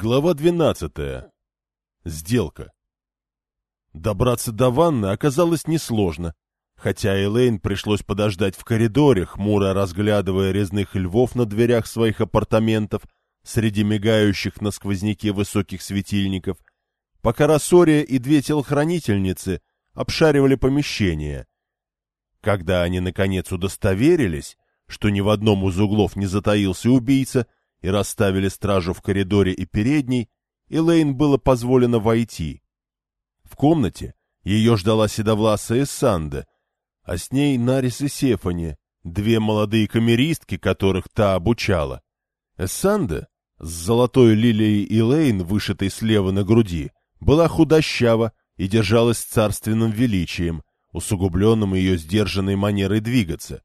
Глава 12. Сделка. Добраться до ванны оказалось несложно, хотя Элейн пришлось подождать в коридоре, хмуро разглядывая резных львов на дверях своих апартаментов среди мигающих на сквозняке высоких светильников, пока Рассория и две телохранительницы обшаривали помещение. Когда они, наконец, удостоверились, что ни в одном из углов не затаился убийца, и расставили стражу в коридоре и передней, Элейн было позволено войти. В комнате ее ждала седовласая Санда, а с ней Нарис и Сефани, две молодые камеристки, которых та обучала. Эссанда, с золотой лилией Элейн, вышитой слева на груди, была худощава и держалась царственным величием, усугубленным ее сдержанной манерой двигаться.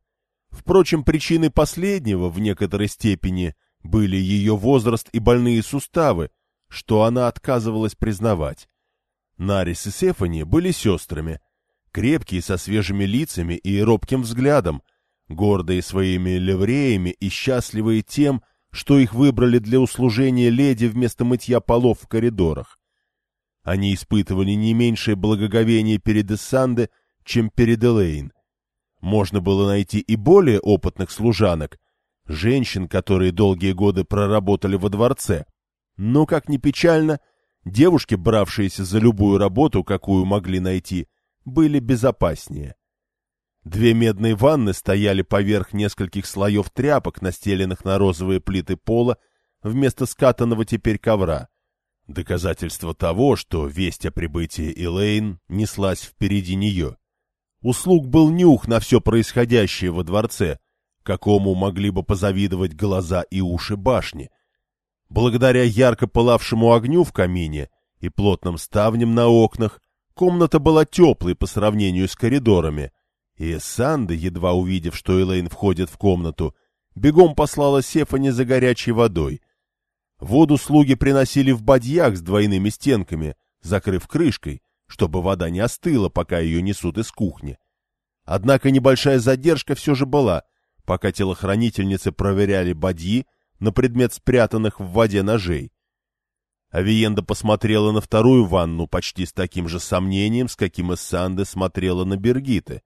Впрочем, причиной последнего, в некоторой степени, были ее возраст и больные суставы, что она отказывалась признавать. Нарис и Сефани были сестрами, крепкие, со свежими лицами и робким взглядом, гордые своими ливреями и счастливые тем, что их выбрали для услужения леди вместо мытья полов в коридорах. Они испытывали не меньшее благоговение перед Эссанде, чем перед Элейн. Можно было найти и более опытных служанок, женщин, которые долгие годы проработали во дворце. Но, как ни печально, девушки, бравшиеся за любую работу, какую могли найти, были безопаснее. Две медные ванны стояли поверх нескольких слоев тряпок, настеленных на розовые плиты пола, вместо скатанного теперь ковра. Доказательство того, что весть о прибытии Элейн неслась впереди нее. Услуг был нюх на все происходящее во дворце, какому могли бы позавидовать глаза и уши башни. Благодаря ярко пылавшему огню в камине и плотным ставням на окнах, комната была теплой по сравнению с коридорами, и Санды, едва увидев, что Элейн входит в комнату, бегом послала Сефани за горячей водой. Воду слуги приносили в бадьях с двойными стенками, закрыв крышкой, чтобы вода не остыла, пока ее несут из кухни. Однако небольшая задержка все же была — пока телохранительницы проверяли бадьи на предмет спрятанных в воде ножей. Авиенда посмотрела на вторую ванну почти с таким же сомнением, с каким Эссанде смотрела на Бергиты.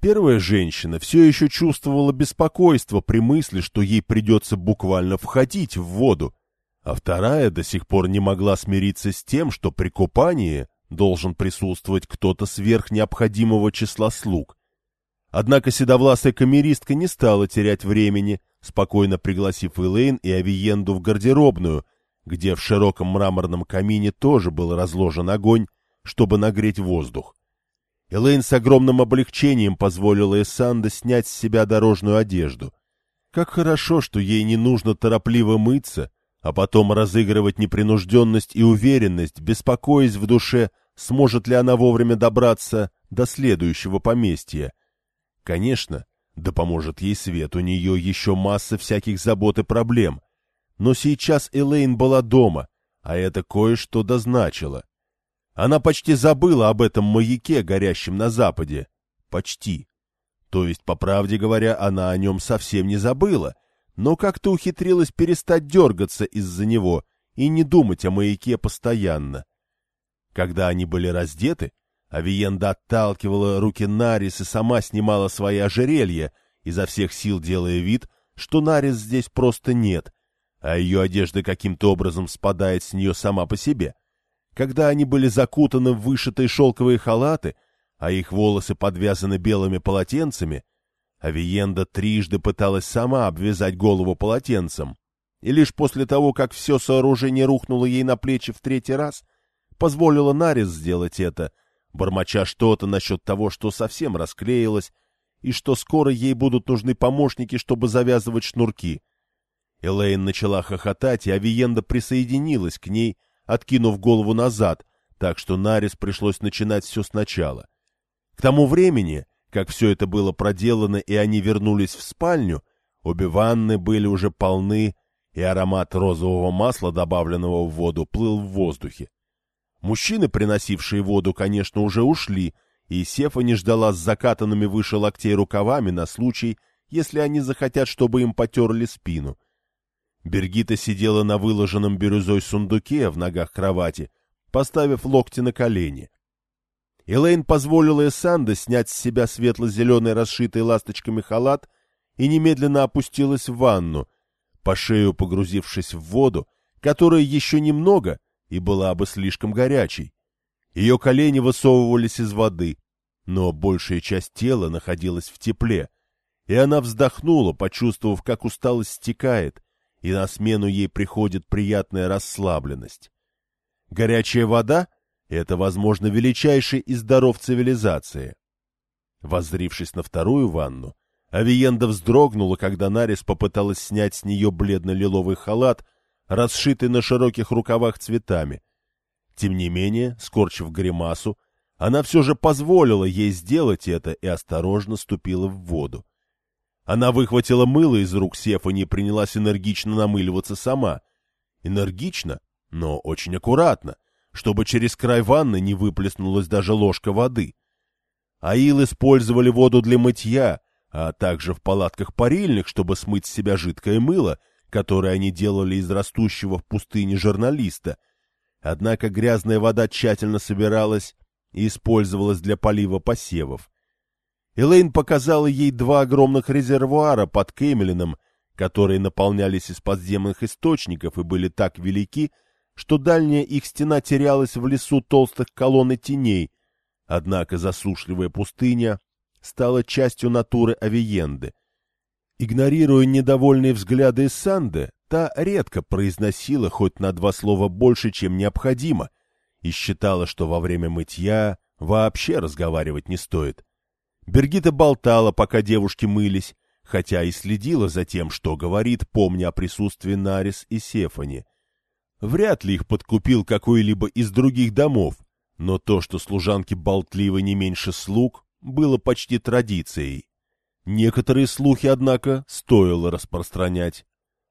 Первая женщина все еще чувствовала беспокойство при мысли, что ей придется буквально входить в воду, а вторая до сих пор не могла смириться с тем, что при купании должен присутствовать кто-то сверх необходимого числа слуг, Однако седовласая камеристка не стала терять времени, спокойно пригласив Элейн и Авиенду в гардеробную, где в широком мраморном камине тоже был разложен огонь, чтобы нагреть воздух. Элейн с огромным облегчением позволила Эссанде снять с себя дорожную одежду. Как хорошо, что ей не нужно торопливо мыться, а потом разыгрывать непринужденность и уверенность, беспокоясь в душе, сможет ли она вовремя добраться до следующего поместья — Конечно, да поможет ей свет, у нее еще масса всяких забот и проблем. Но сейчас Элейн была дома, а это кое-что дозначило. Она почти забыла об этом маяке, горящем на западе. Почти. То есть, по правде говоря, она о нем совсем не забыла, но как-то ухитрилась перестать дергаться из-за него и не думать о маяке постоянно. Когда они были раздеты, Авиенда отталкивала руки Нарис и сама снимала свои ожерелья, изо всех сил делая вид, что Нарис здесь просто нет, а ее одежда каким-то образом спадает с нее сама по себе. Когда они были закутаны в вышитые шелковые халаты, а их волосы подвязаны белыми полотенцами, Авиенда трижды пыталась сама обвязать голову полотенцем, и лишь после того, как все сооружение рухнуло ей на плечи в третий раз, позволила Нарис сделать это — бормоча что-то насчет того, что совсем расклеилось, и что скоро ей будут нужны помощники, чтобы завязывать шнурки. Элейн начала хохотать, и Авиенда присоединилась к ней, откинув голову назад, так что Нарис пришлось начинать все сначала. К тому времени, как все это было проделано и они вернулись в спальню, обе ванны были уже полны, и аромат розового масла, добавленного в воду, плыл в воздухе. Мужчины, приносившие воду, конечно, уже ушли, и Сефа не ждала с закатанными выше локтей рукавами на случай, если они захотят, чтобы им потерли спину. Бергита сидела на выложенном бирюзой сундуке в ногах кровати, поставив локти на колени. Элейн позволила Эссанде снять с себя светло-зеленый расшитый ласточками халат и немедленно опустилась в ванну, по шею погрузившись в воду, которая еще немного и была бы слишком горячей. Ее колени высовывались из воды, но большая часть тела находилась в тепле, и она вздохнула, почувствовав, как усталость стекает, и на смену ей приходит приятная расслабленность. Горячая вода — это, возможно, величайший из даров цивилизации. Воззрившись на вторую ванну, Авиенда вздрогнула, когда Нарис попыталась снять с нее бледно-лиловый халат, расшитый на широких рукавах цветами. Тем не менее, скорчив гримасу, она все же позволила ей сделать это и осторожно ступила в воду. Она выхватила мыло из рук Сефани и принялась энергично намыливаться сама. Энергично, но очень аккуратно, чтобы через край ванны не выплеснулась даже ложка воды. Аил использовали воду для мытья, а также в палатках парильных, чтобы смыть с себя жидкое мыло, которое они делали из растущего в пустыне журналиста. Однако грязная вода тщательно собиралась и использовалась для полива посевов. Элейн показала ей два огромных резервуара под Кемелином, которые наполнялись из подземных источников и были так велики, что дальняя их стена терялась в лесу толстых колонн и теней, однако засушливая пустыня стала частью натуры Авиенды. Игнорируя недовольные взгляды Санды, та редко произносила хоть на два слова больше, чем необходимо, и считала, что во время мытья вообще разговаривать не стоит. Бергита болтала, пока девушки мылись, хотя и следила за тем, что говорит, помня о присутствии Нарис и Сефани. Вряд ли их подкупил какой-либо из других домов, но то, что служанки болтливы не меньше слуг, было почти традицией. Некоторые слухи, однако, стоило распространять.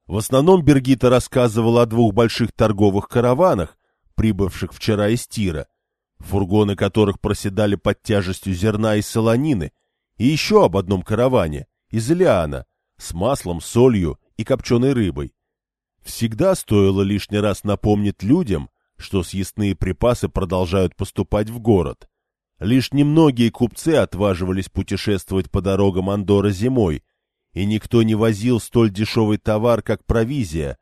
В основном Бергита рассказывала о двух больших торговых караванах, прибывших вчера из Тира, фургоны которых проседали под тяжестью зерна и солонины, и еще об одном караване, из Илиана, с маслом, солью и копченой рыбой. Всегда стоило лишний раз напомнить людям, что съестные припасы продолжают поступать в город. Лишь немногие купцы отваживались путешествовать по дорогам Андора зимой, и никто не возил столь дешевый товар, как провизия.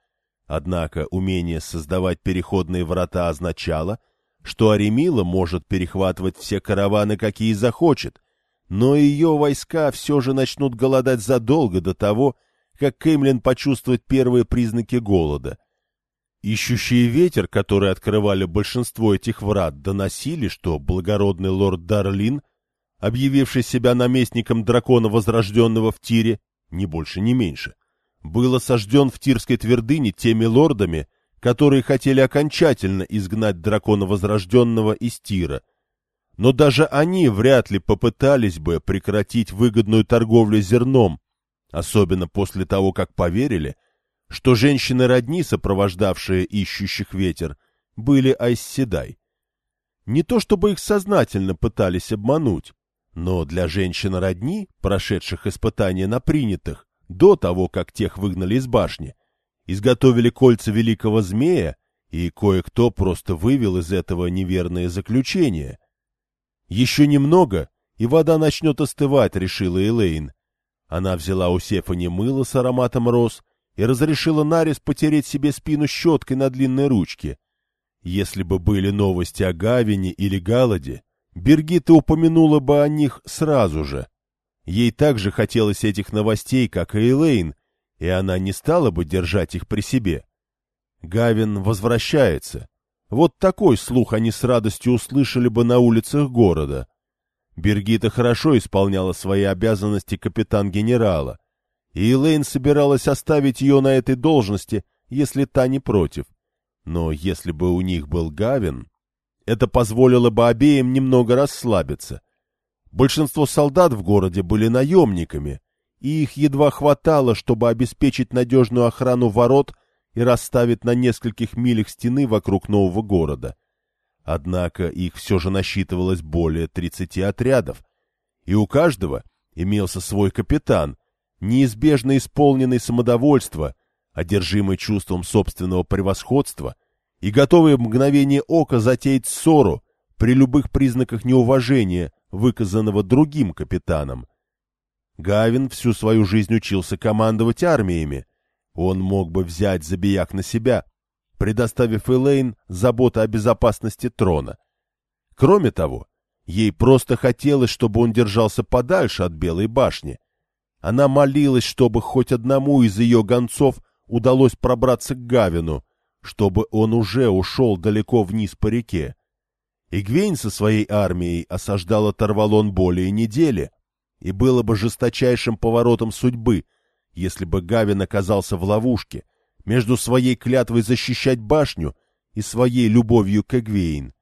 Однако умение создавать переходные врата означало, что Аремила может перехватывать все караваны, какие захочет, но ее войска все же начнут голодать задолго до того, как Кэмлин почувствует первые признаки голода. Ищущие ветер, которые открывали большинство этих врат, доносили, что благородный лорд Дарлин, объявивший себя наместником дракона Возрожденного в Тире, ни больше, ни меньше, был осажден в Тирской твердыне теми лордами, которые хотели окончательно изгнать дракона Возрожденного из Тира. Но даже они вряд ли попытались бы прекратить выгодную торговлю зерном, особенно после того, как поверили, что женщины-родни, сопровождавшие ищущих ветер, были Айсседай. Не то чтобы их сознательно пытались обмануть, но для женщин-родни, прошедших испытания на принятых, до того, как тех выгнали из башни, изготовили кольца великого змея, и кое-кто просто вывел из этого неверное заключение. Еще немного, и вода начнет остывать, решила Элейн. Она взяла у Сефани мыло с ароматом роз и разрешила Нарис потереть себе спину щеткой на длинной ручке. Если бы были новости о Гавине или Галаде, Бергита упомянула бы о них сразу же. Ей также хотелось этих новостей, как и Элейн, и она не стала бы держать их при себе. Гавин возвращается. Вот такой слух они с радостью услышали бы на улицах города. Бергита хорошо исполняла свои обязанности капитан-генерала, и Элейн собиралась оставить ее на этой должности, если та не против. Но если бы у них был Гавин, это позволило бы обеим немного расслабиться. Большинство солдат в городе были наемниками, и их едва хватало, чтобы обеспечить надежную охрану ворот и расставить на нескольких милях стены вокруг нового города. Однако их все же насчитывалось более тридцати отрядов, и у каждого имелся свой капитан, неизбежно исполненный самодовольства, одержимый чувством собственного превосходства и готовый в мгновение ока затеять ссору при любых признаках неуважения, выказанного другим капитаном. Гавин всю свою жизнь учился командовать армиями. Он мог бы взять забияк на себя, предоставив Элейн заботу о безопасности трона. Кроме того, ей просто хотелось, чтобы он держался подальше от Белой башни. Она молилась, чтобы хоть одному из ее гонцов удалось пробраться к Гавину, чтобы он уже ушел далеко вниз по реке. Игвейн со своей армией осаждала Тарвалон более недели, и было бы жесточайшим поворотом судьбы, если бы Гавин оказался в ловушке, между своей клятвой защищать башню и своей любовью к Эгвейн.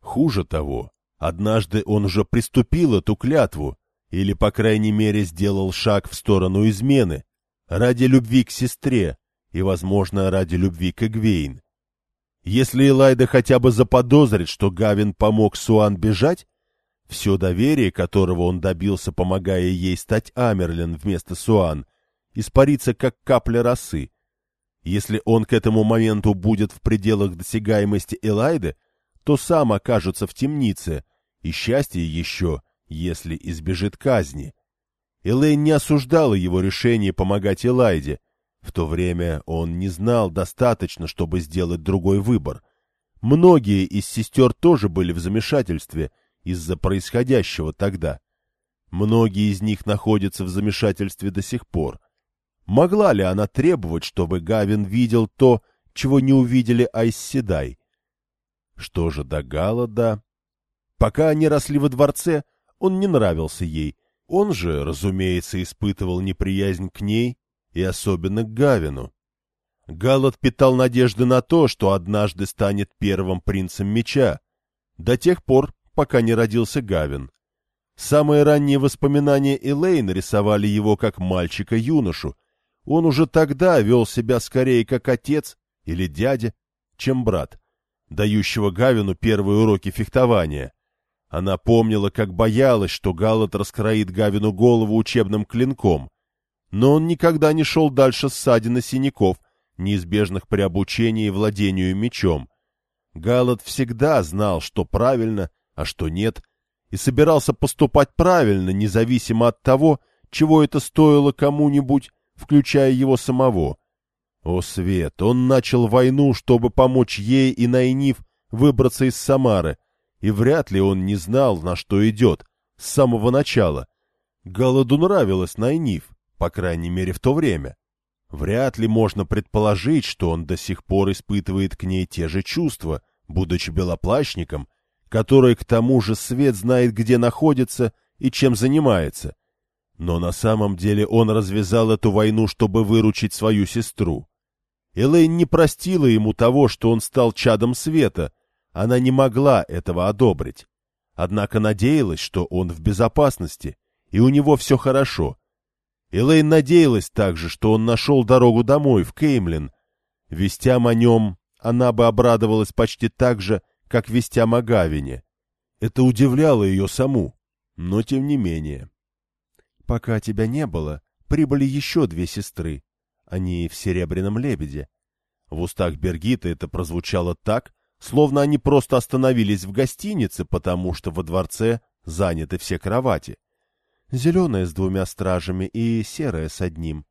Хуже того, однажды он уже приступил эту клятву, или, по крайней мере, сделал шаг в сторону измены, ради любви к сестре и, возможно, ради любви к Эгвейн. Если Элайда хотя бы заподозрит, что Гавин помог Суан бежать, все доверие, которого он добился, помогая ей стать Амерлин вместо Суан, испарится как капля росы, если он к этому моменту будет в пределах досягаемости Элайды, то сам окажется в темнице, и счастье еще, если избежит казни. Элейн не осуждала его решение помогать Элайде. В то время он не знал достаточно, чтобы сделать другой выбор. Многие из сестер тоже были в замешательстве из-за происходящего тогда. Многие из них находятся в замешательстве до сих пор. Могла ли она требовать, чтобы Гавин видел то, чего не увидели Айсседай? Что же до Галада? Пока они росли во дворце, он не нравился ей. Он же, разумеется, испытывал неприязнь к ней и особенно к Гавину. Галат питал надежды на то, что однажды станет первым принцем меча, до тех пор, пока не родился Гавин. Самые ранние воспоминания Элейн рисовали его как мальчика-юношу, он уже тогда вел себя скорее как отец или дядя, чем брат, дающего Гавину первые уроки фехтования. Она помнила, как боялась, что Галат раскроит Гавину голову учебным клинком, но он никогда не шел дальше ссадин и синяков, неизбежных при обучении владению мечом. Галат всегда знал, что правильно, а что нет, и собирался поступать правильно, независимо от того, чего это стоило кому-нибудь включая его самого. О, Свет, он начал войну, чтобы помочь ей и Найниф выбраться из Самары, и вряд ли он не знал, на что идет, с самого начала. Галаду нравилась Найниф, по крайней мере в то время. Вряд ли можно предположить, что он до сих пор испытывает к ней те же чувства, будучи белоплащником, который к тому же Свет знает, где находится и чем занимается. Но на самом деле он развязал эту войну, чтобы выручить свою сестру. Элейн не простила ему того, что он стал чадом света. Она не могла этого одобрить. Однако надеялась, что он в безопасности, и у него все хорошо. Элейн надеялась также, что он нашел дорогу домой, в Кеймлин. Вестям о нем она бы обрадовалась почти так же, как вестям о Гавине. Это удивляло ее саму, но тем не менее. Пока тебя не было, прибыли еще две сестры. Они в «Серебряном лебеде». В устах Бергита это прозвучало так, словно они просто остановились в гостинице, потому что во дворце заняты все кровати. Зеленая с двумя стражами и серая с одним.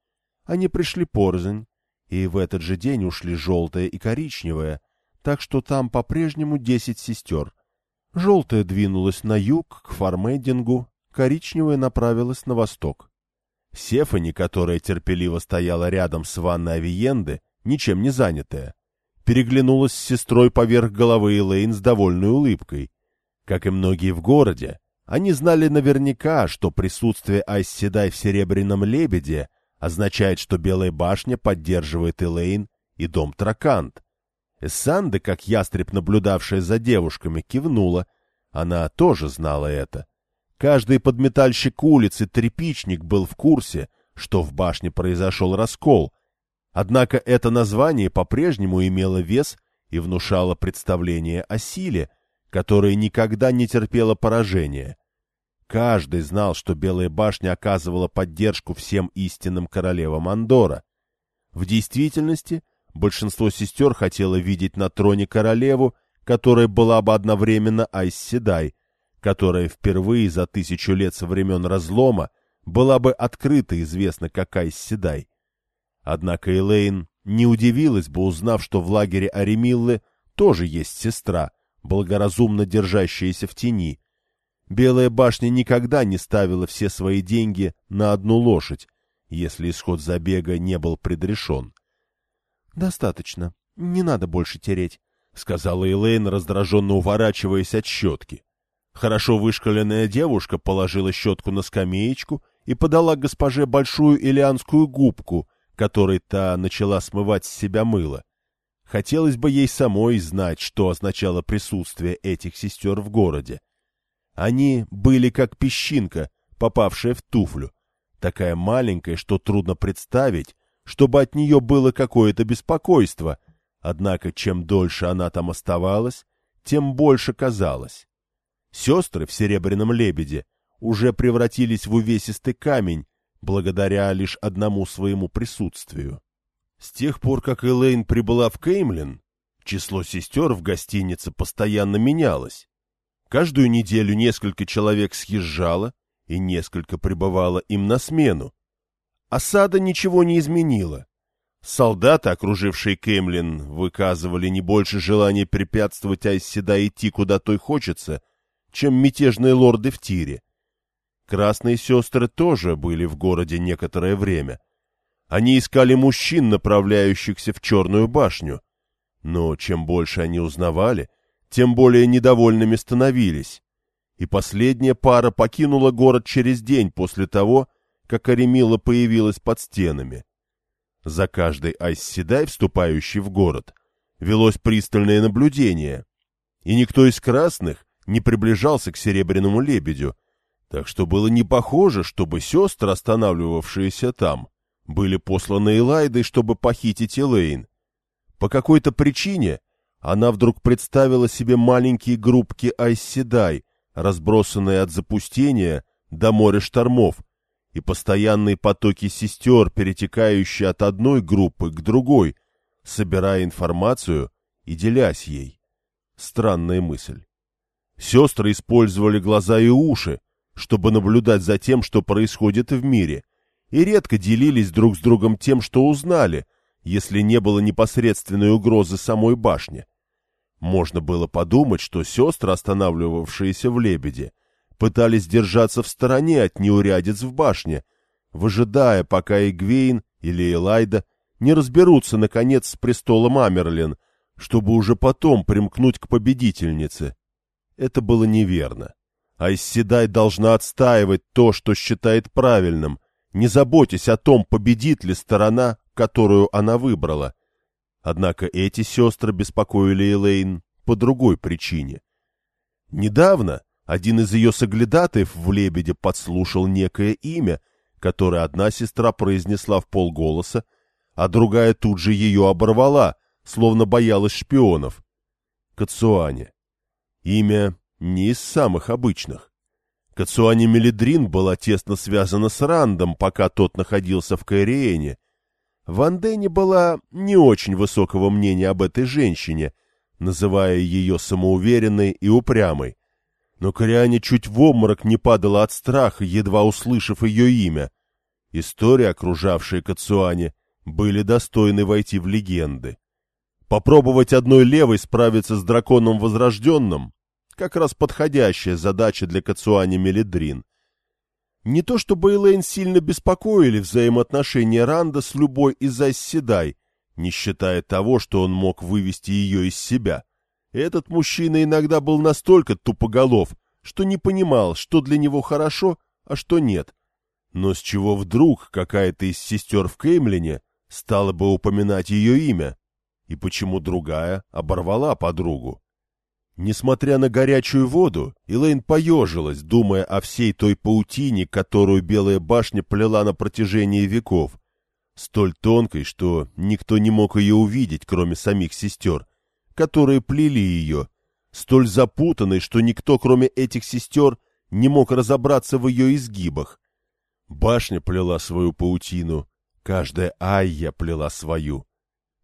Они пришли порознь, и в этот же день ушли желтая и коричневая, так что там по-прежнему десять сестер. Желтая двинулась на юг, к Фармейдингу, коричневая направилась на восток. Сефани, которая терпеливо стояла рядом с ванной Авиенды, ничем не занятая, переглянулась с сестрой поверх головы Элейн с довольной улыбкой. Как и многие в городе, они знали наверняка, что присутствие Айсседай в Серебряном Лебеде означает, что Белая башня поддерживает Элейн и дом Тракант. Эссанда, как ястреб, наблюдавшая за девушками, кивнула. Она тоже знала это. Каждый подметальщик улицы трепичник был в курсе, что в башне произошел раскол. Однако это название по-прежнему имело вес и внушало представление о силе, которое никогда не терпело поражения. Каждый знал, что Белая башня оказывала поддержку всем истинным королевам Андора. В действительности, большинство сестер хотело видеть на троне королеву, которая была бы одновременно Айс Седай, которая впервые за тысячу лет со времен разлома была бы открыто известна как Айс Седай. Однако Элейн не удивилась бы, узнав, что в лагере Аремиллы тоже есть сестра, благоразумно держащаяся в тени. Белая башня никогда не ставила все свои деньги на одну лошадь, если исход забега не был предрешен. — Достаточно. Не надо больше тереть, — сказала Элейн, раздраженно уворачиваясь от щетки. Хорошо вышкаленная девушка положила щетку на скамеечку и подала госпоже большую илианскую губку, которой та начала смывать с себя мыло. Хотелось бы ей самой знать, что означало присутствие этих сестер в городе. Они были как песчинка, попавшая в туфлю, такая маленькая, что трудно представить, чтобы от нее было какое-то беспокойство, однако чем дольше она там оставалась, тем больше казалось. Сестры в «Серебряном лебеде» уже превратились в увесистый камень, благодаря лишь одному своему присутствию. С тех пор, как Элейн прибыла в Кеймлин, число сестер в гостинице постоянно менялось. Каждую неделю несколько человек съезжало, и несколько пребывало им на смену. Осада ничего не изменила. Солдаты, окружившие Кемлин, выказывали не больше желания препятствовать Айсседа идти куда той хочется, чем мятежные лорды в тире. Красные сестры тоже были в городе некоторое время. Они искали мужчин, направляющихся в Черную башню. Но чем больше они узнавали, тем более недовольными становились и последняя пара покинула город через день после того, как Аремила появилась под стенами. За каждой Айсседай, вступающей в город, велось пристальное наблюдение, и никто из красных не приближался к Серебряному Лебедю, так что было не похоже, чтобы сестры, останавливавшиеся там, были посланы Элайдой, чтобы похитить Элейн. По какой-то причине она вдруг представила себе маленькие группки Айсседай, разбросанные от запустения до моря штормов, и постоянные потоки сестер, перетекающие от одной группы к другой, собирая информацию и делясь ей. Странная мысль. Сестры использовали глаза и уши, чтобы наблюдать за тем, что происходит в мире, и редко делились друг с другом тем, что узнали, если не было непосредственной угрозы самой башне. Можно было подумать, что сестры, останавливавшиеся в лебеде, пытались держаться в стороне от неурядиц в башне, выжидая, пока Игвейн или Элайда не разберутся, наконец, с престолом Амерлин, чтобы уже потом примкнуть к победительнице. Это было неверно. Айсседай должна отстаивать то, что считает правильным, не заботясь о том, победит ли сторона, которую она выбрала. Однако эти сестры беспокоили Элейн по другой причине. Недавно один из ее соглядатаев в «Лебеде» подслушал некое имя, которое одна сестра произнесла в полголоса, а другая тут же ее оборвала, словно боялась шпионов. Кацуане. Имя не из самых обычных. Кацуане Мелидрин была тесно связана с Рандом, пока тот находился в Каириене, Ван Дэнни была не очень высокого мнения об этой женщине, называя ее самоуверенной и упрямой. Но Кориане чуть в обморок не падала от страха, едва услышав ее имя. Истории, окружавшие Кацуане, были достойны войти в легенды. Попробовать одной левой справиться с драконом возрожденным — как раз подходящая задача для Кацуани Мелидрин — не то чтобы Элейн сильно беспокоили взаимоотношения Ранда с любой из Айсседай, не считая того, что он мог вывести ее из себя. Этот мужчина иногда был настолько тупоголов, что не понимал, что для него хорошо, а что нет. Но с чего вдруг какая-то из сестер в Кеймлине стала бы упоминать ее имя? И почему другая оборвала подругу? Несмотря на горячую воду, Элейн поежилась, думая о всей той паутине, которую Белая башня плела на протяжении веков, столь тонкой, что никто не мог ее увидеть, кроме самих сестер, которые плели ее, столь запутанной, что никто, кроме этих сестер, не мог разобраться в ее изгибах. Башня плела свою паутину, Каждая Айя плела свою.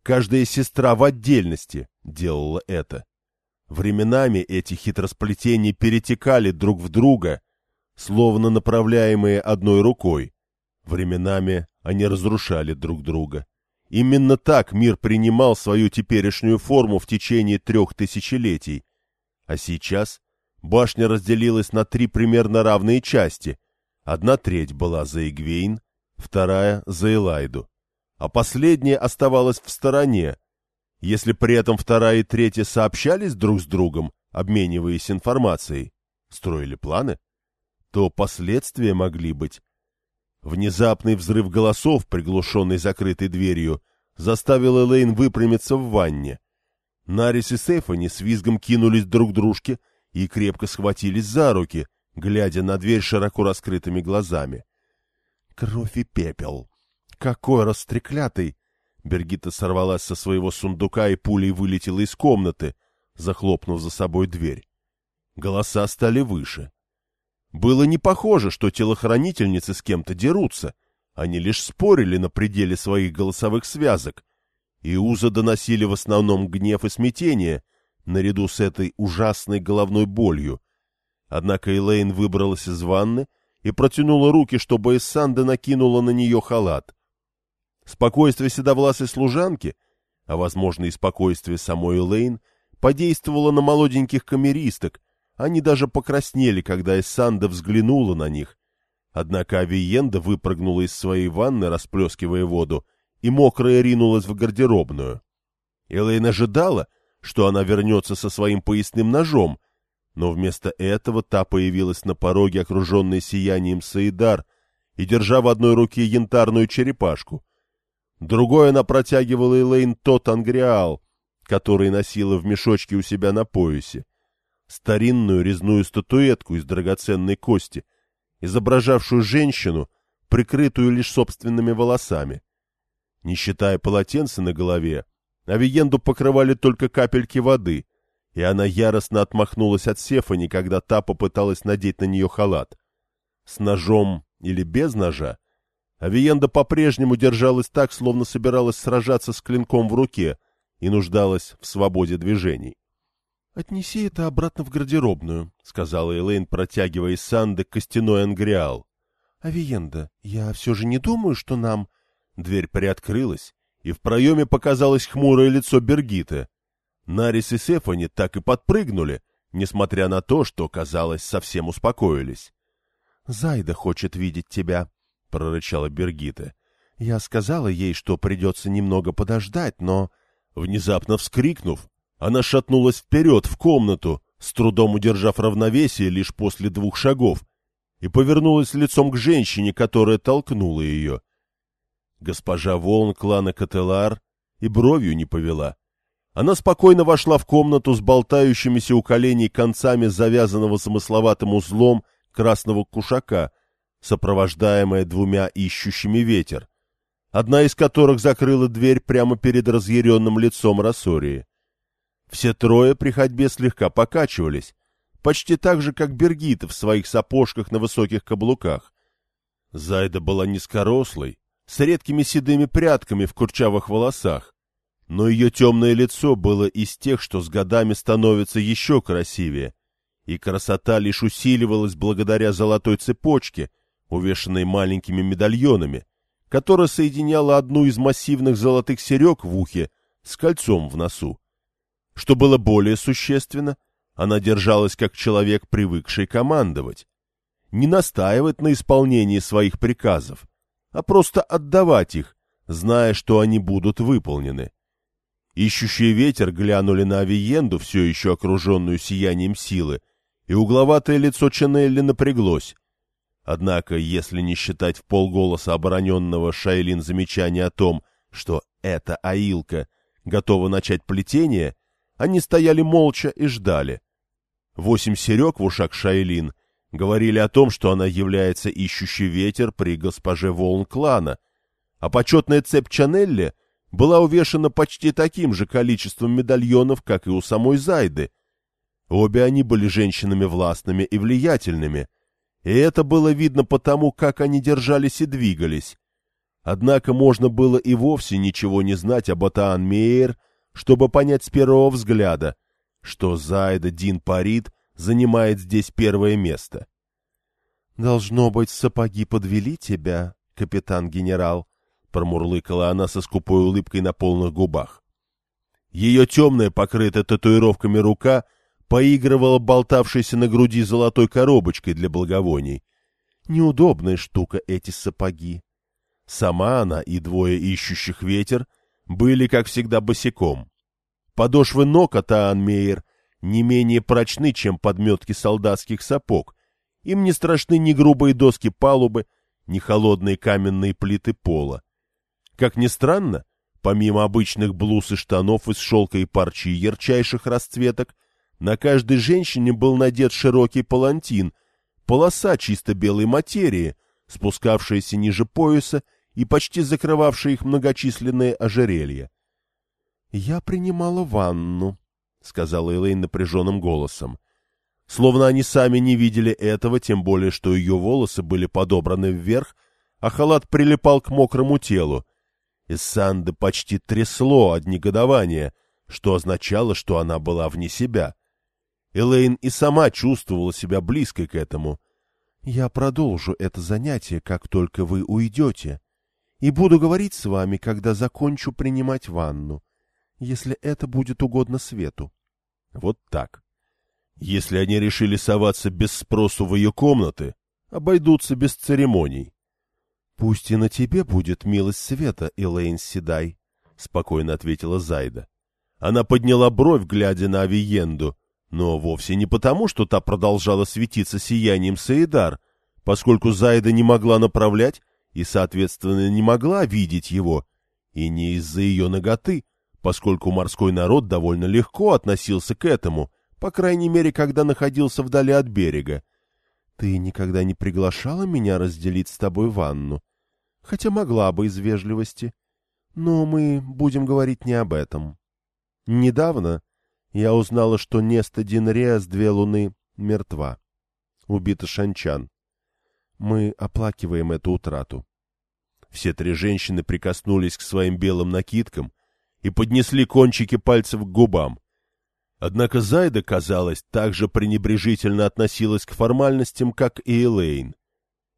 Каждая сестра в отдельности делала это. Временами эти хитросплетения перетекали друг в друга, словно направляемые одной рукой. Временами они разрушали друг друга. Именно так мир принимал свою теперешнюю форму в течение трех тысячелетий. А сейчас башня разделилась на три примерно равные части. Одна треть была за Игвейн, вторая — за Элайду. А последняя оставалась в стороне. Если при этом вторая и третья сообщались друг с другом, обмениваясь информацией, строили планы, то последствия могли быть Внезапный взрыв голосов, приглушенный закрытой дверью, заставил Элейн выпрямиться в ванне. Нарис и Сефани с визгом кинулись друг к дружке и крепко схватились за руки, глядя на дверь широко раскрытыми глазами. Кровь и пепел. Какой растреклятый! Бергита сорвалась со своего сундука и пулей вылетела из комнаты, захлопнув за собой дверь. Голоса стали выше. Было не похоже, что телохранительницы с кем-то дерутся. Они лишь спорили на пределе своих голосовых связок. И узы доносили в основном гнев и смятение, наряду с этой ужасной головной болью. Однако Элейн выбралась из ванны и протянула руки, чтобы Эссанда накинула на нее халат. Спокойствие седовласой служанки, а, возможно, и спокойствие самой Элейн, подействовало на молоденьких камеристок, они даже покраснели, когда Эссанда взглянула на них. Однако Авиенда выпрыгнула из своей ванны, расплескивая воду, и мокрая ринулась в гардеробную. Элейн ожидала, что она вернется со своим поясным ножом, но вместо этого та появилась на пороге, окруженной сиянием Саидар, и держа в одной руке янтарную черепашку. Другой она протягивала Элейн тот ангриал, который носила в мешочке у себя на поясе старинную резную статуэтку из драгоценной кости, изображавшую женщину, прикрытую лишь собственными волосами. Не считая полотенца на голове, Авиенду покрывали только капельки воды, и она яростно отмахнулась от Сефани, когда та попыталась надеть на нее халат. С ножом или без ножа Авиенда по-прежнему держалась так, словно собиралась сражаться с клинком в руке и нуждалась в свободе движений. — Отнеси это обратно в гардеробную, — сказала Элейн, протягивая из Санды костяной ангриал. — Авиенда, я все же не думаю, что нам... Дверь приоткрылась, и в проеме показалось хмурое лицо Бергиты. Нарис и Сефани так и подпрыгнули, несмотря на то, что, казалось, совсем успокоились. — Зайда хочет видеть тебя, — прорычала Бергита. — Я сказала ей, что придется немного подождать, но... Внезапно вскрикнув, она шатнулась вперед в комнату, с трудом удержав равновесие лишь после двух шагов, и повернулась лицом к женщине, которая толкнула ее. Госпожа Волн клана Кателар и бровью не повела. Она спокойно вошла в комнату с болтающимися у коленей концами завязанного замысловатым узлом красного кушака, сопровождаемая двумя ищущими ветер, одна из которых закрыла дверь прямо перед разъяренным лицом Рассории. Все трое при ходьбе слегка покачивались, почти так же, как Бергита в своих сапожках на высоких каблуках. Зайда была низкорослой, с редкими седыми прядками в курчавых волосах, но ее темное лицо было из тех, что с годами становится еще красивее, и красота лишь усиливалась благодаря золотой цепочке, увешанной маленькими медальонами, которая соединяла одну из массивных золотых серег в ухе с кольцом в носу. Что было более существенно, она держалась как человек, привыкший командовать. Не настаивать на исполнении своих приказов, а просто отдавать их, зная, что они будут выполнены. Ищущие ветер глянули на Авиенду, все еще окруженную сиянием силы, и угловатое лицо Чанелли напряглось. Однако, если не считать в полголоса обороненного Шайлин замечания о том, что эта Аилка готова начать плетение, они стояли молча и ждали. Восемь серег в ушах Шайлин говорили о том, что она является ищущий ветер при госпоже волн клана, а почетная цепь Чанелли была увешана почти таким же количеством медальонов, как и у самой Зайды. Обе они были женщинами властными и влиятельными, и это было видно потому, как они держались и двигались. Однако можно было и вовсе ничего не знать об Атаан Мейер, чтобы понять с первого взгляда, что Зайда Дин Парид занимает здесь первое место. «Должно быть, сапоги подвели тебя, капитан-генерал», — промурлыкала она со скупой улыбкой на полных губах. Ее темная, покрытая татуировками рука, поигрывала болтавшейся на груди золотой коробочкой для благовоний. Неудобная штука эти сапоги. Сама она и двое ищущих ветер были, как всегда, босиком. Подошвы ног от Аанмейер не менее прочны, чем подметки солдатских сапог. Им не страшны ни грубые доски палубы, ни холодные каменные плиты пола. Как ни странно, помимо обычных блуз и штанов из шелка и парчи ярчайших расцветок, на каждой женщине был надет широкий палантин, полоса чисто белой материи, спускавшаяся ниже пояса и почти закрывавшие их многочисленные ожерелья. — Я принимала ванну, — сказала Элейн напряженным голосом. Словно они сами не видели этого, тем более, что ее волосы были подобраны вверх, а халат прилипал к мокрому телу. Из Санды почти трясло от негодования, что означало, что она была вне себя. Элейн и сама чувствовала себя близкой к этому. — Я продолжу это занятие, как только вы уйдете, и буду говорить с вами, когда закончу принимать ванну, если это будет угодно свету. Вот так. Если они решили соваться без спросу в ее комнаты, обойдутся без церемоний. — Пусть и на тебе будет милость света, Элейн Седай, — спокойно ответила Зайда. Она подняла бровь, глядя на Авиенду, но вовсе не потому, что та продолжала светиться сиянием Саидар, поскольку Зайда не могла направлять и, соответственно, не могла видеть его, и не из-за ее ноготы, поскольку морской народ довольно легко относился к этому, по крайней мере, когда находился вдали от берега. Ты никогда не приглашала меня разделить с тобой ванну, хотя могла бы из вежливости. Но мы будем говорить не об этом. Недавно я узнала, что Неста Динреа с две луны мертва. Убита Шанчан. Мы оплакиваем эту утрату. Все три женщины прикоснулись к своим белым накидкам и поднесли кончики пальцев к губам. Однако Зайда, казалось, так же пренебрежительно относилась к формальностям, как и Элейн.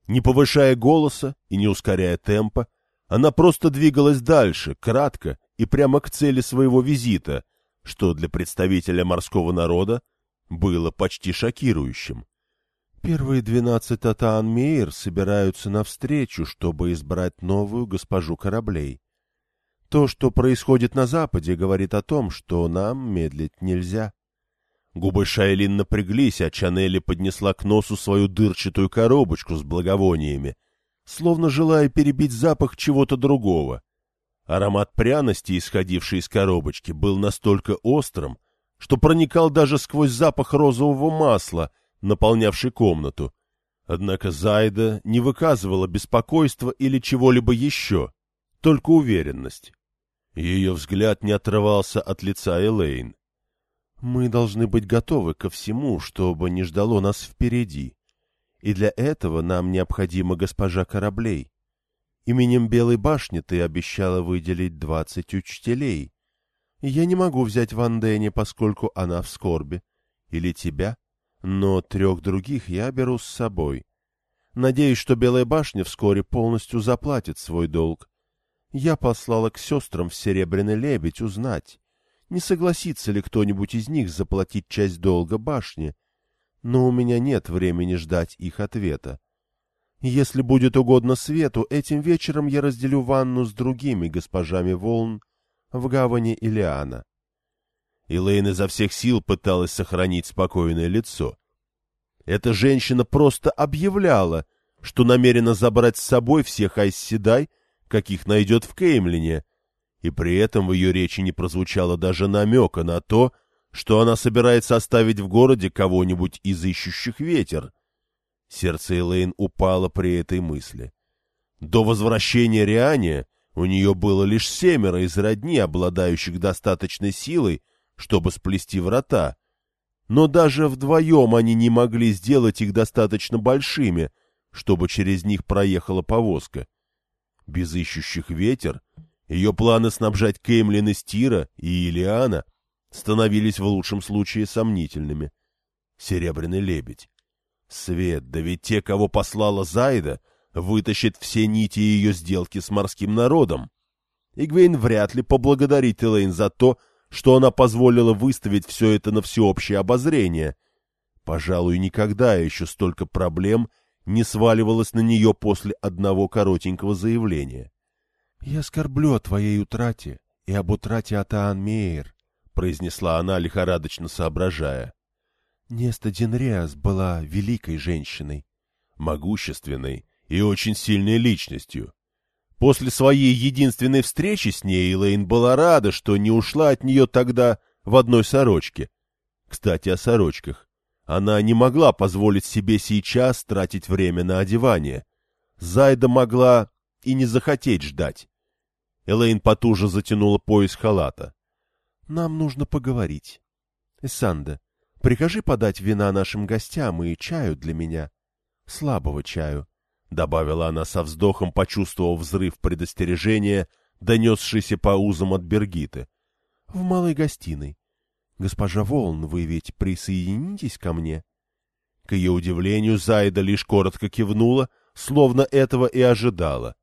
Не повышая голоса и не ускоряя темпа, она просто двигалась дальше, кратко и прямо к цели своего визита, что для представителя морского народа было почти шокирующим. Первые двенадцать Татаан-Мейер собираются навстречу, чтобы избрать новую госпожу кораблей. То, что происходит на Западе, говорит о том, что нам медлить нельзя. Губы Шайлин напряглись, а Чанелли поднесла к носу свою дырчатую коробочку с благовониями, словно желая перебить запах чего-то другого. Аромат пряности, исходивший из коробочки, был настолько острым, что проникал даже сквозь запах розового масла — наполнявший комнату. Однако Зайда не выказывала беспокойства или чего-либо еще, только уверенность. Ее взгляд не отрывался от лица Элейн. «Мы должны быть готовы ко всему, чтобы не ждало нас впереди. И для этого нам необходима госпожа кораблей. Именем Белой башни ты обещала выделить двадцать учителей. Я не могу взять Вандене, поскольку она в скорби. Или тебя, но трех других я беру с собой. Надеюсь, что Белая башня вскоре полностью заплатит свой долг. Я послала к сестрам в Серебряный Лебедь узнать, не согласится ли кто-нибудь из них заплатить часть долга башни, но у меня нет времени ждать их ответа. Если будет угодно свету, этим вечером я разделю ванну с другими госпожами волн в гавани Илиана. Элейн изо всех сил пыталась сохранить спокойное лицо. Эта женщина просто объявляла, что намерена забрать с собой всех Айсседай, каких найдет в Кеймлине, и при этом в ее речи не прозвучало даже намека на то, что она собирается оставить в городе кого-нибудь из ищущих ветер. Сердце Элейн упало при этой мысли. До возвращения Риане у нее было лишь семеро из родни, обладающих достаточной силой, чтобы сплести врата. Но даже вдвоем они не могли сделать их достаточно большими, чтобы через них проехала повозка. Без ищущих ветер ее планы снабжать Кеймлин из Тира и Илиана становились в лучшем случае сомнительными. Серебряный лебедь. Свет, да ведь те, кого послала Зайда, вытащит все нити ее сделки с морским народом. Игвейн вряд ли поблагодарит Элейн за то, что она позволила выставить все это на всеобщее обозрение. Пожалуй, никогда еще столько проблем не сваливалось на нее после одного коротенького заявления. — Я скорблю о твоей утрате и об утрате Атаан Мейер, — произнесла она, лихорадочно соображая. Неста Динреас была великой женщиной, могущественной и очень сильной личностью. После своей единственной встречи с ней Элейн была рада, что не ушла от нее тогда в одной сорочке. Кстати, о сорочках. Она не могла позволить себе сейчас тратить время на одевание. Зайда могла и не захотеть ждать. Элейн потуже затянула пояс халата. — Нам нужно поговорить. — Эссанда, прикажи подать вина нашим гостям и чаю для меня. Слабого чаю. —— добавила она со вздохом, почувствовав взрыв предостережения, донесшийся по узам от Бергиты. — В малой гостиной. Госпожа Волн, вы ведь присоединитесь ко мне? К ее удивлению, Зайда лишь коротко кивнула, словно этого и ожидала.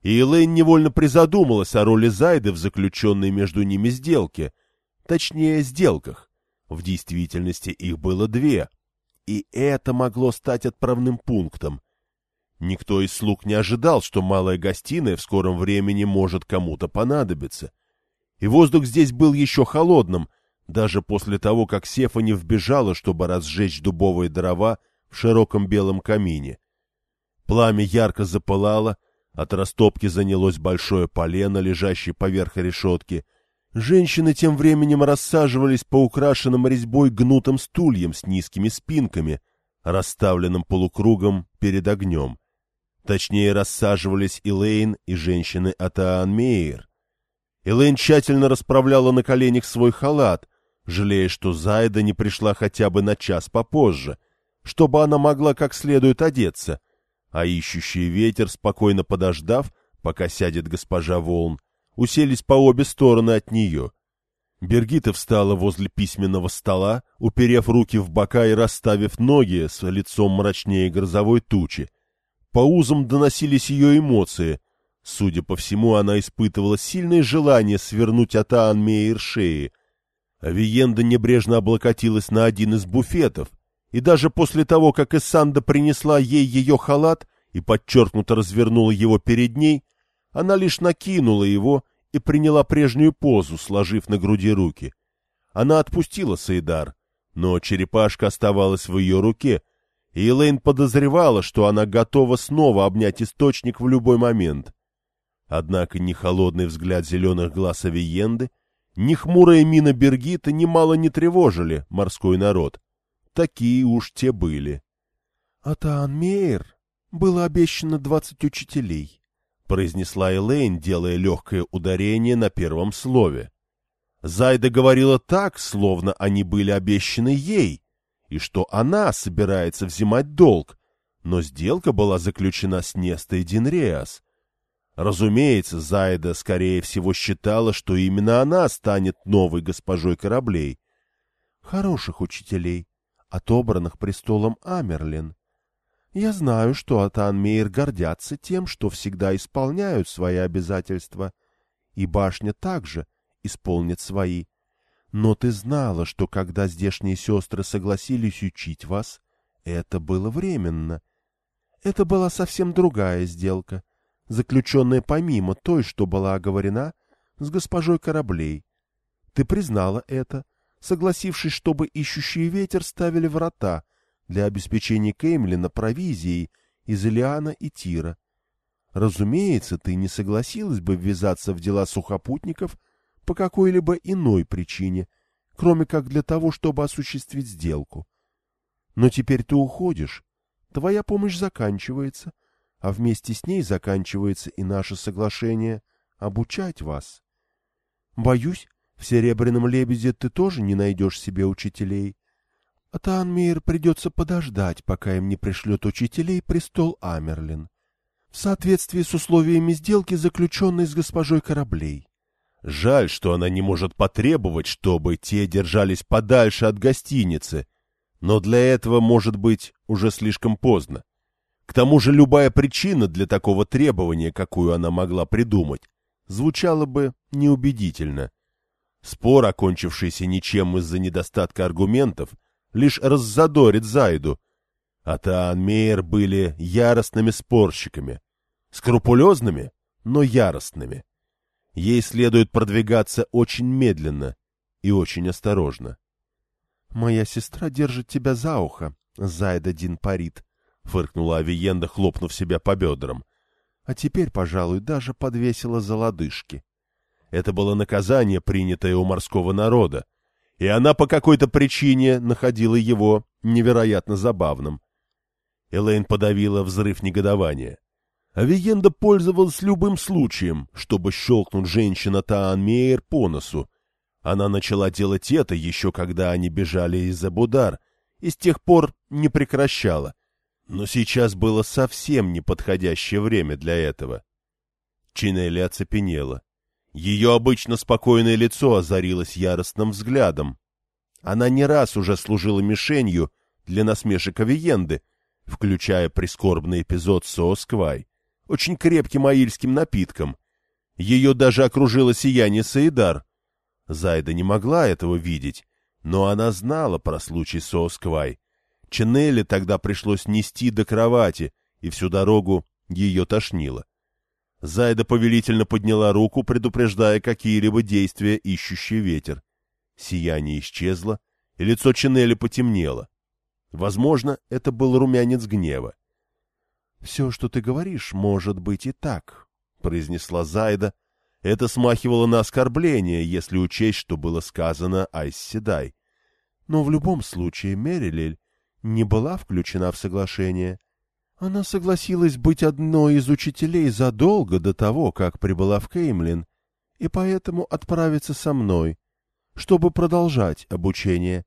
И Элэйн невольно призадумалась о роли Зайды в заключенной между ними сделке, точнее, сделках. В действительности их было две, и это могло стать отправным пунктом — Никто из слуг не ожидал, что малая гостиная в скором времени может кому-то понадобиться. И воздух здесь был еще холодным, даже после того, как Сефа не вбежала, чтобы разжечь дубовые дрова в широком белом камине. Пламя ярко запылало, от растопки занялось большое полено, лежащее поверх решетки. Женщины тем временем рассаживались по украшенным резьбой гнутым стульям с низкими спинками, расставленным полукругом перед огнем. Точнее, рассаживались Элейн и женщины Атаан Мейер. Элейн тщательно расправляла на коленях свой халат, жалея, что Зайда не пришла хотя бы на час попозже, чтобы она могла как следует одеться, а ищущий ветер, спокойно подождав, пока сядет госпожа Волн, уселись по обе стороны от нее. Бергита встала возле письменного стола, уперев руки в бока и расставив ноги с лицом мрачнее грозовой тучи, по узам доносились ее эмоции. Судя по всему, она испытывала сильное желание свернуть от Мейер шеи. Авиенда небрежно облокотилась на один из буфетов, и даже после того, как Эссанда принесла ей ее халат и подчеркнуто развернула его перед ней, она лишь накинула его и приняла прежнюю позу, сложив на груди руки. Она отпустила Саидар, но черепашка оставалась в ее руке, и Элейн подозревала, что она готова снова обнять источник в любой момент. Однако ни холодный взгляд зеленых глаз Авиенды, ни хмурая мина Бергита немало не тревожили морской народ. Такие уж те были. — А Таан Мейер было обещано двадцать учителей, — произнесла Элейн, делая легкое ударение на первом слове. Зайда говорила так, словно они были обещаны ей, и что она собирается взимать долг, но сделка была заключена с Нестой Динреас. Разумеется, Зайда, скорее всего, считала, что именно она станет новой госпожой кораблей. Хороших учителей, отобранных престолом Амерлин. Я знаю, что Атанмейр гордятся тем, что всегда исполняют свои обязательства, и башня также исполнит свои. Но ты знала, что когда здешние сестры согласились учить вас, это было временно. Это была совсем другая сделка, заключенная помимо той, что была оговорена с госпожой кораблей. Ты признала это, согласившись, чтобы ищущие ветер ставили врата для обеспечения Кеймлина провизией из Илиана и Тира. Разумеется, ты не согласилась бы ввязаться в дела сухопутников — по какой-либо иной причине, кроме как для того, чтобы осуществить сделку. Но теперь ты уходишь, твоя помощь заканчивается, а вместе с ней заканчивается и наше соглашение обучать вас. Боюсь, в Серебряном Лебеде ты тоже не найдешь себе учителей. А Танмир придется подождать, пока им не пришлет учителей престол Амерлин. в соответствии с условиями сделки, заключенной с госпожой кораблей. Жаль, что она не может потребовать, чтобы те держались подальше от гостиницы, но для этого, может быть, уже слишком поздно. К тому же любая причина для такого требования, какую она могла придумать, звучала бы неубедительно. Спор, окончившийся ничем из-за недостатка аргументов, лишь раззадорит Зайду. А Таан Мейер были яростными спорщиками. Скрупулезными, но яростными. Ей следует продвигаться очень медленно и очень осторожно. — Моя сестра держит тебя за ухо, Зайда Дин Парит, — фыркнула Авиенда, хлопнув себя по бедрам. — А теперь, пожалуй, даже подвесила за лодыжки. Это было наказание, принятое у морского народа, и она по какой-то причине находила его невероятно забавным. Элейн подавила взрыв негодования. Авиенда пользовалась любым случаем, чтобы щелкнуть женщина Таан Мейер по носу. Она начала делать это еще когда они бежали из Абудар, и с тех пор не прекращала. Но сейчас было совсем неподходящее время для этого. Чинелли оцепенела. Ее обычно спокойное лицо озарилось яростным взглядом. Она не раз уже служила мишенью для насмешек Авиенды, включая прискорбный эпизод с Осквай, очень крепким аильским напитком. Ее даже окружило сияние Саидар. Зайда не могла этого видеть, но она знала про случай с Осквай. Ченнелли тогда пришлось нести до кровати, и всю дорогу ее тошнило. Зайда повелительно подняла руку, предупреждая какие-либо действия, ищущий ветер. Сияние исчезло, и лицо Чинели потемнело. Возможно, это был румянец гнева. — Все, что ты говоришь, может быть и так, — произнесла Зайда. Это смахивало на оскорбление, если учесть, что было сказано Айсседай. Но в любом случае Мерилель не была включена в соглашение. Она согласилась быть одной из учителей задолго до того, как прибыла в Кеймлин, и поэтому отправиться со мной, чтобы продолжать обучение.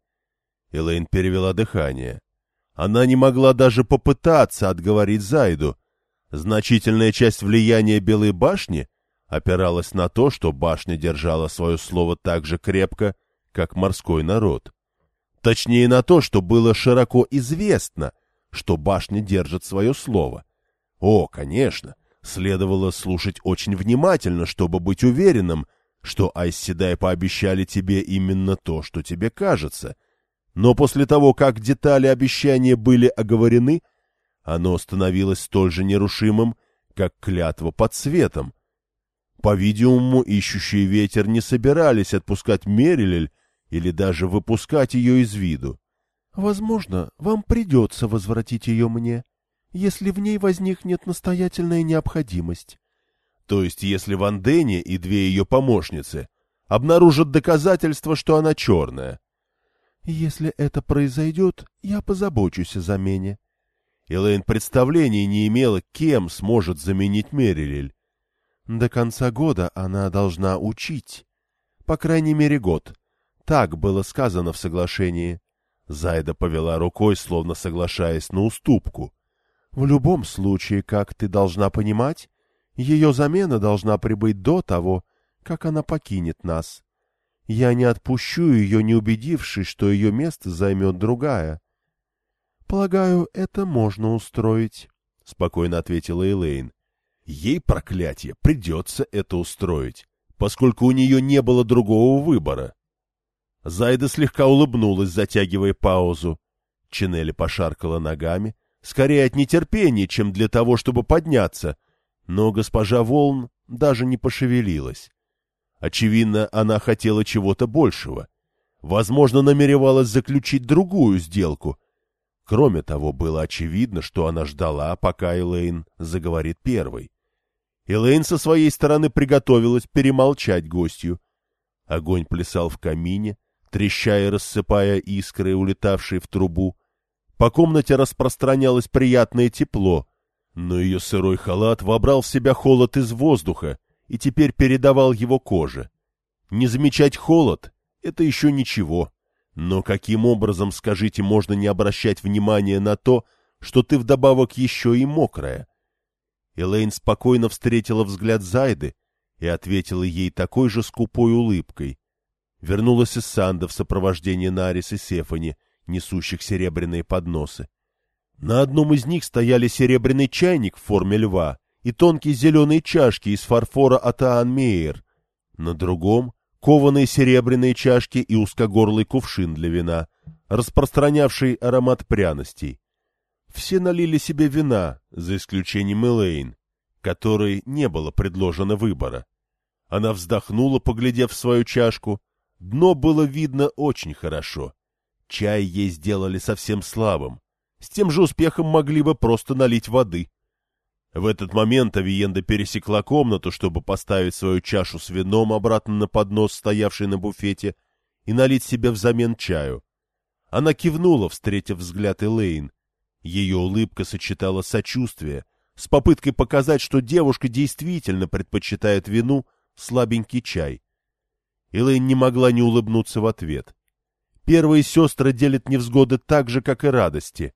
Элейн перевела дыхание. Она не могла даже попытаться отговорить Зайду. Значительная часть влияния Белой башни опиралась на то, что башня держала свое слово так же крепко, как морской народ. Точнее, на то, что было широко известно — что башня держит свое слово. О, конечно, следовало слушать очень внимательно, чтобы быть уверенным, что Айсседай пообещали тебе именно то, что тебе кажется. Но после того, как детали обещания были оговорены, оно становилось столь же нерушимым, как клятва под светом. По-видимому, ищущие ветер не собирались отпускать Мерилель или даже выпускать ее из виду. Возможно, вам придется возвратить ее мне, если в ней возникнет настоятельная необходимость. То есть, если Ван Дэнни и две ее помощницы обнаружат доказательства, что она черная. Если это произойдет, я позабочусь о замене. Элэйн представления не имела, кем сможет заменить Мерилель. До конца года она должна учить. По крайней мере, год. Так было сказано в соглашении. Зайда повела рукой, словно соглашаясь на уступку. В любом случае, как ты должна понимать, ее замена должна прибыть до того, как она покинет нас. Я не отпущу ее, не убедившись, что ее место займет другая. — Полагаю, это можно устроить, — спокойно ответила Элейн. Ей, проклятие, придется это устроить, поскольку у нее не было другого выбора. Зайда слегка улыбнулась, затягивая паузу. Чинели пошаркала ногами, скорее от нетерпения, чем для того, чтобы подняться, но госпожа Волн даже не пошевелилась. Очевидно, она хотела чего-то большего. Возможно, намеревалась заключить другую сделку. Кроме того, было очевидно, что она ждала, пока Элейн заговорит первой. Элейн со своей стороны приготовилась перемолчать гостью. Огонь плясал в камине, треща и рассыпая искры, улетавшие в трубу. По комнате распространялось приятное тепло, но ее сырой халат вобрал в себя холод из воздуха и теперь передавал его коже. Не замечать холод — это еще ничего. Но каким образом, скажите, можно не обращать внимания на то, что ты вдобавок еще и мокрая? Элейн спокойно встретила взгляд Зайды и ответила ей такой же скупой улыбкой. Вернулась из Санда в сопровождении Нарис и Сефани, несущих серебряные подносы. На одном из них стояли серебряный чайник в форме льва и тонкие зеленые чашки из фарфора от Аан На другом — кованые серебряные чашки и узкогорлый кувшин для вина, распространявший аромат пряностей. Все налили себе вина, за исключением Элейн, которой не было предложено выбора. Она вздохнула, поглядев в свою чашку. Дно было видно очень хорошо. Чай ей сделали совсем слабым. С тем же успехом могли бы просто налить воды. В этот момент Авиенда пересекла комнату, чтобы поставить свою чашу с вином обратно на поднос, стоявший на буфете, и налить себе взамен чаю. Она кивнула, встретив взгляд Элейн. Ее улыбка сочетала сочувствие с попыткой показать, что девушка действительно предпочитает вину слабенький чай. Элейн не могла не улыбнуться в ответ. Первые сестры делят невзгоды так же, как и радости.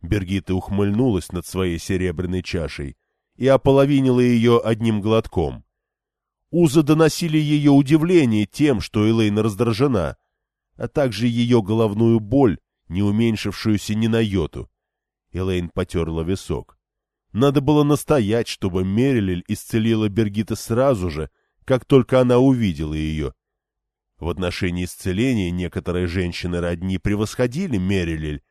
Бергита ухмыльнулась над своей серебряной чашей и ополовинила ее одним глотком. Узы доносили ее удивление тем, что Элейн раздражена, а также ее головную боль, не уменьшившуюся ни на йоту. Элейн потерла висок. Надо было настоять, чтобы Мерилель исцелила Бергита сразу же, как только она увидела ее. В отношении исцеления некоторые женщины родни превосходили Мерилель,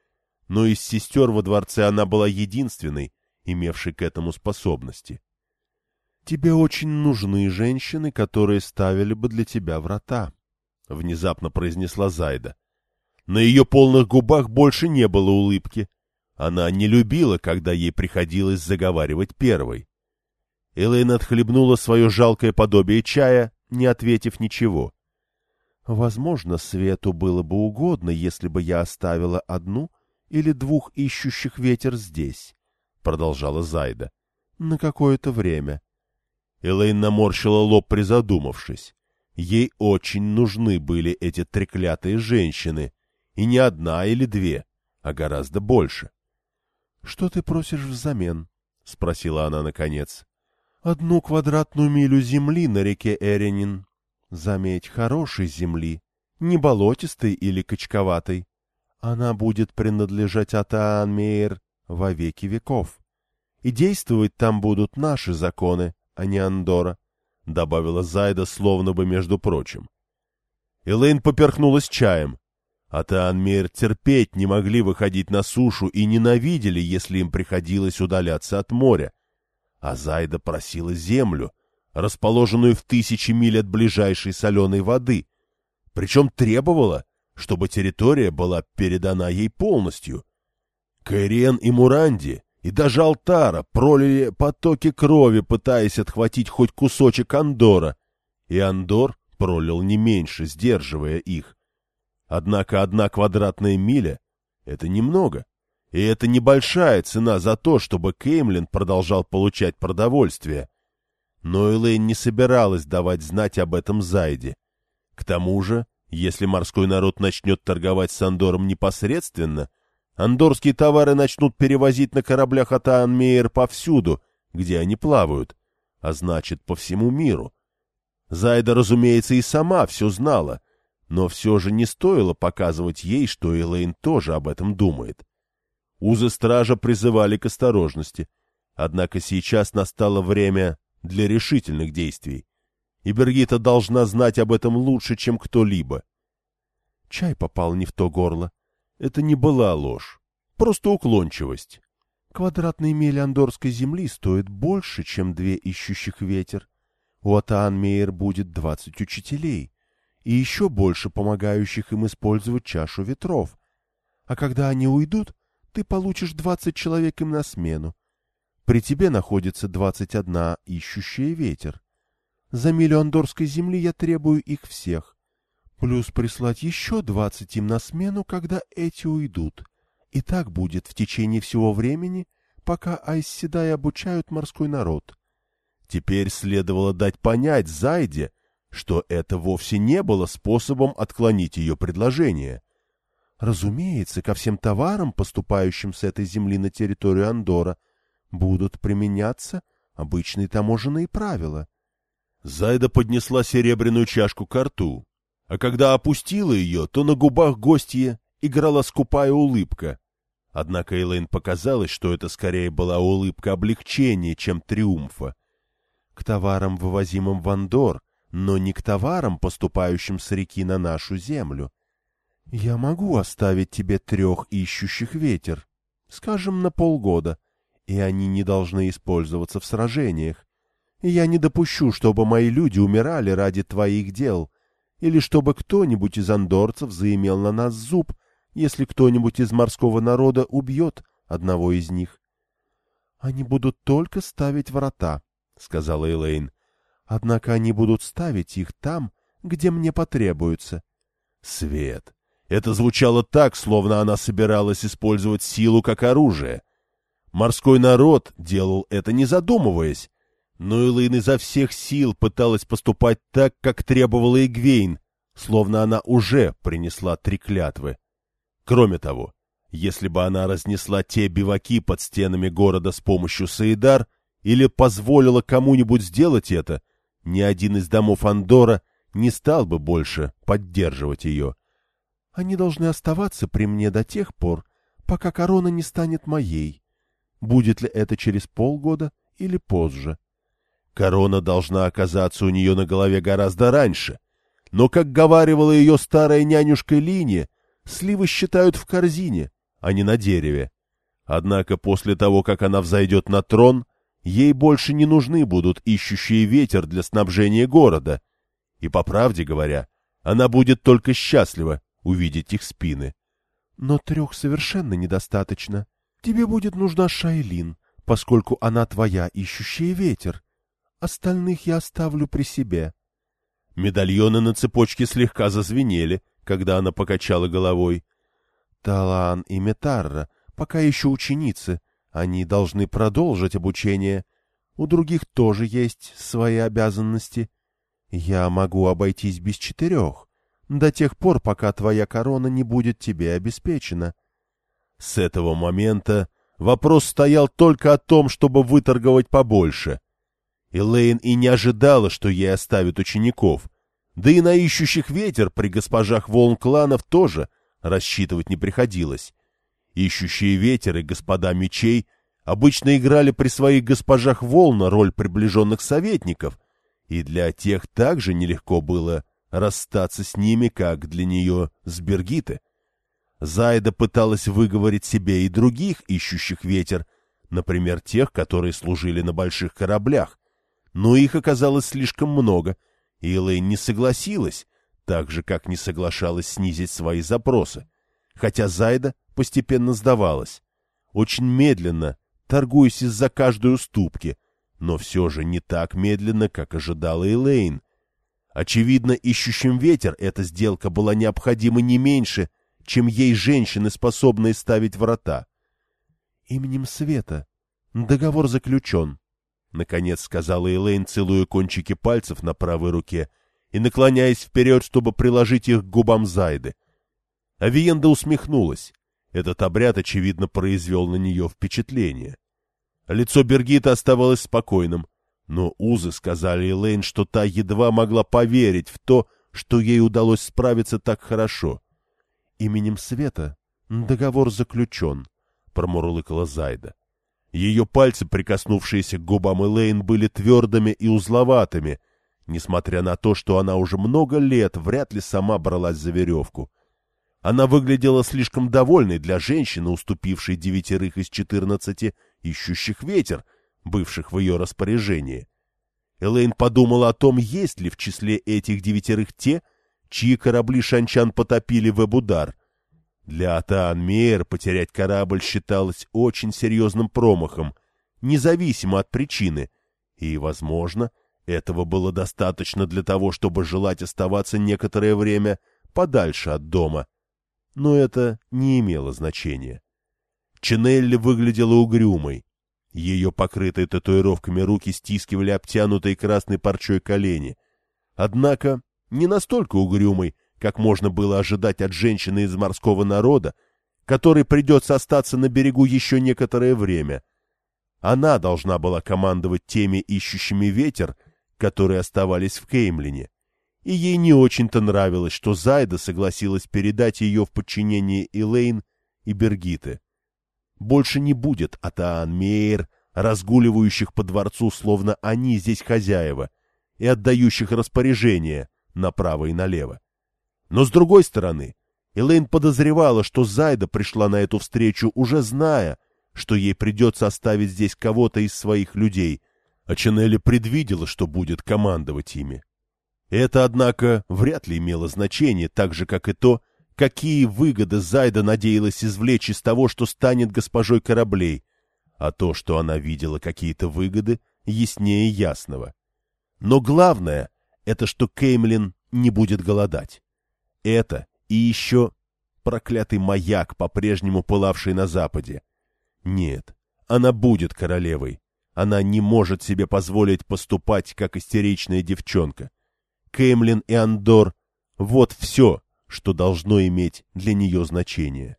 но из сестер во дворце она была единственной, имевшей к этому способности. — Тебе очень нужны женщины, которые ставили бы для тебя врата, — внезапно произнесла Зайда. На ее полных губах больше не было улыбки. Она не любила, когда ей приходилось заговаривать первой. Элэйн отхлебнула свое жалкое подобие чая, не ответив ничего. — Возможно, Свету было бы угодно, если бы я оставила одну или двух ищущих ветер здесь, — продолжала Зайда, — на какое-то время. Элэйн наморщила лоб, призадумавшись. Ей очень нужны были эти треклятые женщины, и не одна или две, а гораздо больше. — Что ты просишь взамен? — спросила она наконец. — Одну квадратную милю земли на реке Эренин. Заметь, хорошей земли, не болотистой или качковатой. Она будет принадлежать Атаан-Мейер во веки веков. И действовать там будут наши законы, а не Андора, — добавила Зайда, словно бы между прочим. Элейн поперхнулась чаем. Атаан-Мейер терпеть не могли выходить на сушу и ненавидели, если им приходилось удаляться от моря. А Зайда просила землю, расположенную в тысячи миль от ближайшей соленой воды, причем требовала, чтобы территория была передана ей полностью. Кайрен и Муранди, и даже Алтара пролили потоки крови, пытаясь отхватить хоть кусочек Андора, и Андор пролил не меньше, сдерживая их. Однако одна квадратная миля — это немного, и это небольшая цена за то, чтобы Кеймлин продолжал получать продовольствие. Но Элэйн не собиралась давать знать об этом Зайде. К тому же если морской народ начнет торговать с Андором непосредственно, андорские товары начнут перевозить на кораблях от Анмейер повсюду, где они плавают, а значит, по всему миру. Зайда, разумеется, и сама все знала, но все же не стоило показывать ей, что Элейн тоже об этом думает. Узы стража призывали к осторожности, однако сейчас настало время для решительных действий и Бергита должна знать об этом лучше, чем кто-либо. Чай попал не в то горло. Это не была ложь, просто уклончивость. Квадратные мили андорской земли стоят больше, чем две ищущих ветер. У Атаан-Мейер будет двадцать учителей и еще больше помогающих им использовать чашу ветров. А когда они уйдут, ты получишь двадцать человек им на смену. При тебе находится двадцать одна ищущая ветер. За милю андорской земли я требую их всех. Плюс прислать еще двадцать им на смену, когда эти уйдут. И так будет в течение всего времени, пока Айсседай обучают морской народ. Теперь следовало дать понять Зайде, что это вовсе не было способом отклонить ее предложение. Разумеется, ко всем товарам, поступающим с этой земли на территорию Андора, будут применяться обычные таможенные правила. Зайда поднесла серебряную чашку к рту, а когда опустила ее, то на губах гостья играла скупая улыбка. Однако Элейн показалось, что это скорее была улыбка облегчения, чем триумфа. К товарам, вывозимым в Андор, но не к товарам, поступающим с реки на нашу землю. Я могу оставить тебе трех ищущих ветер, скажем, на полгода, и они не должны использоваться в сражениях. И я не допущу, чтобы мои люди умирали ради твоих дел, или чтобы кто-нибудь из андорцев заимел на нас зуб, если кто-нибудь из морского народа убьет одного из них. — Они будут только ставить врата, — сказала Элейн. — Однако они будут ставить их там, где мне потребуется. — Свет! Это звучало так, словно она собиралась использовать силу как оружие. Морской народ делал это не задумываясь, но Элэйн изо всех сил пыталась поступать так, как требовала Игвейн, словно она уже принесла три клятвы. Кроме того, если бы она разнесла те биваки под стенами города с помощью Саидар или позволила кому-нибудь сделать это, ни один из домов Андора не стал бы больше поддерживать ее. Они должны оставаться при мне до тех пор, пока корона не станет моей. Будет ли это через полгода или позже? Корона должна оказаться у нее на голове гораздо раньше. Но, как говаривала ее старая нянюшка Линия, сливы считают в корзине, а не на дереве. Однако после того, как она взойдет на трон, ей больше не нужны будут ищущие ветер для снабжения города. И, по правде говоря, она будет только счастлива, увидеть их спины. Но трех совершенно недостаточно. Тебе будет нужна Шайлин, поскольку она твоя ищущая ветер. Остальных я оставлю при себе. Медальоны на цепочке слегка зазвенели, когда она покачала головой. Талан и Метарра пока еще ученицы, они должны продолжить обучение. У других тоже есть свои обязанности. Я могу обойтись без четырех, до тех пор, пока твоя корона не будет тебе обеспечена. С этого момента вопрос стоял только о том, чтобы выторговать побольше. Элейн и не ожидала, что ей оставят учеников. Да и на ищущих ветер при госпожах волн кланов тоже рассчитывать не приходилось. Ищущие ветер и господа мечей обычно играли при своих госпожах волна роль приближенных советников, и для тех также нелегко было расстаться с ними, как для нее с Бергиты. Зайда пыталась выговорить себе и других, ищущих ветер, например, тех, которые служили на больших кораблях, но их оказалось слишком много, и Элэйн не согласилась, так же, как не соглашалась снизить свои запросы, хотя Зайда постепенно сдавалась, очень медленно, торгуясь из-за каждой уступки, но все же не так медленно, как ожидала Элейн, Очевидно, ищущим ветер эта сделка была необходима не меньше, чем ей женщины, способные ставить врата. — Именем Света. Договор заключен, — наконец сказала Элейн, целуя кончики пальцев на правой руке и наклоняясь вперед, чтобы приложить их к губам Зайды. Авиенда усмехнулась. Этот обряд, очевидно, произвел на нее впечатление. Лицо Бергита оставалось спокойным, но узы сказали Элейн, что та едва могла поверить в то, что ей удалось справиться так хорошо. «Именем Света договор заключен», — промурлыкала Зайда. Ее пальцы, прикоснувшиеся к губам Элейн, были твердыми и узловатыми, несмотря на то, что она уже много лет вряд ли сама бралась за веревку. Она выглядела слишком довольной для женщины, уступившей девятерых из четырнадцати ищущих ветер, бывших в ее распоряжении. Элейн подумала о том, есть ли в числе этих девятерых те, чьи корабли Шанчан потопили в Эбудар. Для Атаан Мейер потерять корабль считалось очень серьезным промахом, независимо от причины, и, возможно, этого было достаточно для того, чтобы желать оставаться некоторое время подальше от дома. Но это не имело значения. Чинелли выглядела угрюмой. Ее покрытые татуировками руки стискивали обтянутые красной парчой колени. Однако не настолько угрюмой, как можно было ожидать от женщины из морского народа, которой придется остаться на берегу еще некоторое время. Она должна была командовать теми ищущими ветер, которые оставались в Кеймлине. И ей не очень-то нравилось, что Зайда согласилась передать ее в подчинение Элейн и Бергиты. Больше не будет Атаан Мейер, разгуливающих по дворцу, словно они здесь хозяева, и отдающих распоряжения направо и налево. Но с другой стороны, Элейн подозревала, что Зайда пришла на эту встречу, уже зная, что ей придется оставить здесь кого-то из своих людей, а Чанелли предвидела, что будет командовать ими. Это, однако, вряд ли имело значение, так же, как и то, какие выгоды Зайда надеялась извлечь из того, что станет госпожой кораблей, а то, что она видела какие-то выгоды, яснее ясного. Но главное — это что Кеймлин не будет голодать. Это и еще проклятый маяк, по-прежнему пылавший на западе. Нет, она будет королевой. Она не может себе позволить поступать, как истеричная девчонка. Кеймлин и Андор — вот все, что должно иметь для нее значение.